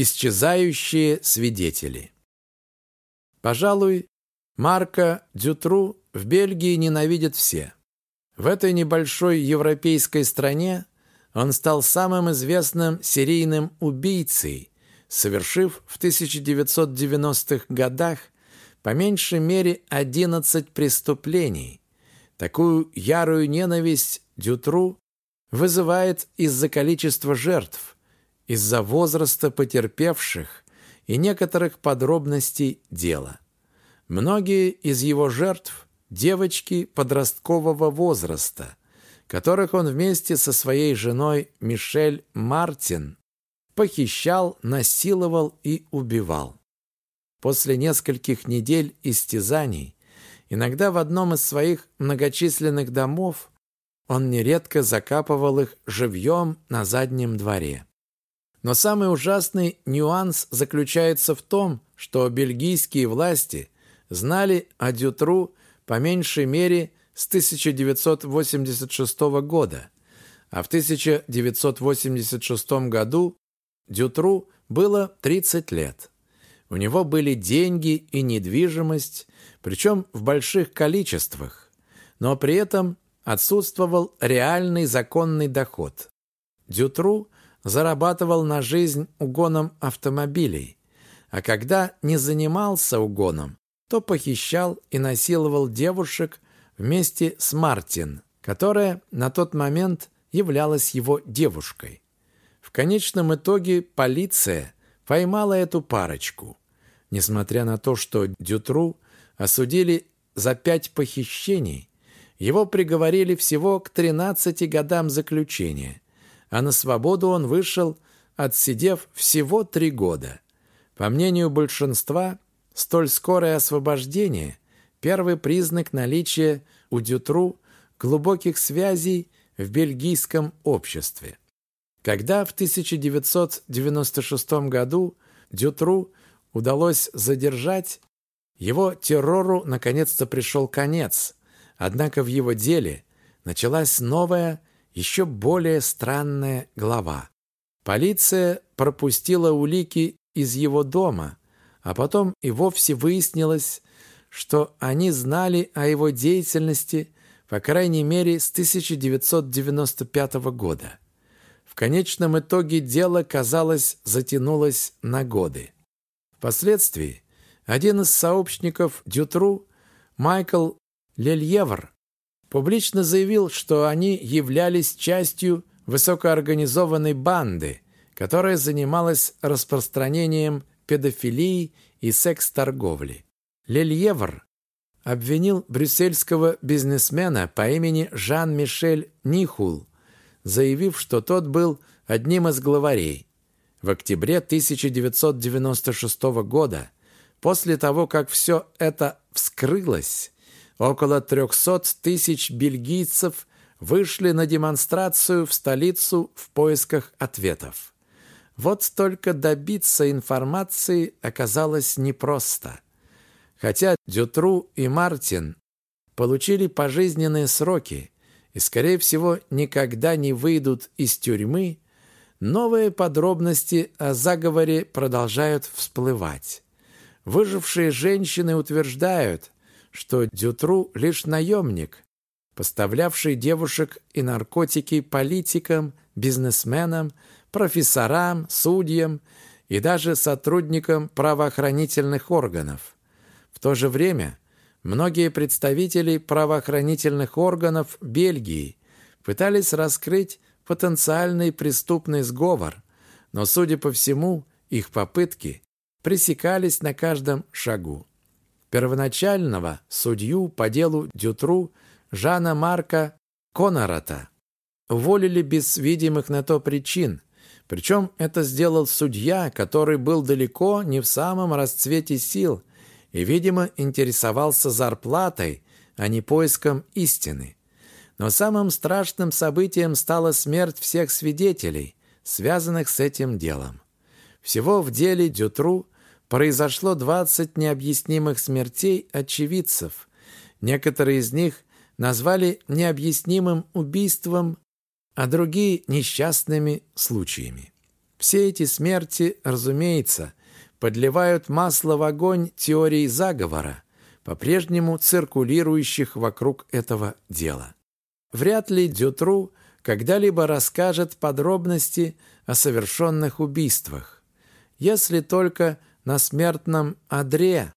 Исчезающие свидетели. Пожалуй, Марка Дютру в Бельгии ненавидят все. В этой небольшой европейской стране он стал самым известным серийным убийцей, совершив в 1990-х годах по меньшей мере 11 преступлений. Такую ярую ненависть Дютру вызывает из-за количества жертв, из-за возраста потерпевших и некоторых подробностей дела. Многие из его жертв – девочки подросткового возраста, которых он вместе со своей женой Мишель Мартин похищал, насиловал и убивал. После нескольких недель истязаний, иногда в одном из своих многочисленных домов, он нередко закапывал их живьем на заднем дворе. Но самый ужасный нюанс заключается в том, что бельгийские власти знали о Дютру по меньшей мере с 1986 года, а в 1986 году Дютру было 30 лет. У него были деньги и недвижимость, причем в больших количествах, но при этом отсутствовал реальный законный доход. Дютру зарабатывал на жизнь угоном автомобилей, а когда не занимался угоном, то похищал и насиловал девушек вместе с Мартин, которая на тот момент являлась его девушкой. В конечном итоге полиция поймала эту парочку. Несмотря на то, что Дютру осудили за пять похищений, его приговорили всего к 13 годам заключения, а на свободу он вышел, отсидев всего три года. По мнению большинства, столь скорое освобождение – первый признак наличия у Дютру глубоких связей в бельгийском обществе. Когда в 1996 году Дютру удалось задержать, его террору наконец-то пришел конец, однако в его деле началась новая, еще более странная глава. Полиция пропустила улики из его дома, а потом и вовсе выяснилось, что они знали о его деятельности по крайней мере с 1995 года. В конечном итоге дело, казалось, затянулось на годы. Впоследствии один из сообщников Дютру, Майкл Лельевр, публично заявил, что они являлись частью высокоорганизованной банды, которая занималась распространением педофилии и секс-торговли. Лельевр обвинил брюссельского бизнесмена по имени Жан-Мишель Нихул, заявив, что тот был одним из главарей. В октябре 1996 года, после того, как все это вскрылось, Около 300 тысяч бельгийцев вышли на демонстрацию в столицу в поисках ответов. Вот только добиться информации оказалось непросто. Хотя Дютру и Мартин получили пожизненные сроки и, скорее всего, никогда не выйдут из тюрьмы, новые подробности о заговоре продолжают всплывать. Выжившие женщины утверждают, что Дютру лишь наемник, поставлявший девушек и наркотики политикам, бизнесменам, профессорам, судьям и даже сотрудникам правоохранительных органов. В то же время многие представители правоохранительных органов Бельгии пытались раскрыть потенциальный преступный сговор, но, судя по всему, их попытки пресекались на каждом шагу. Первоначального судью по делу Дютру Жана Марка Конората уволили без видимых на то причин. Причем это сделал судья, который был далеко не в самом расцвете сил и, видимо, интересовался зарплатой, а не поиском истины. Но самым страшным событием стала смерть всех свидетелей, связанных с этим делом. Всего в деле Дютру произошло 20 необъяснимых смертей очевидцев. Некоторые из них назвали необъяснимым убийством, а другие – несчастными случаями. Все эти смерти, разумеется, подливают масло в огонь теорий заговора, по-прежнему циркулирующих вокруг этого дела. Вряд ли Дютру когда-либо расскажет подробности о совершенных убийствах, если только на смертном одре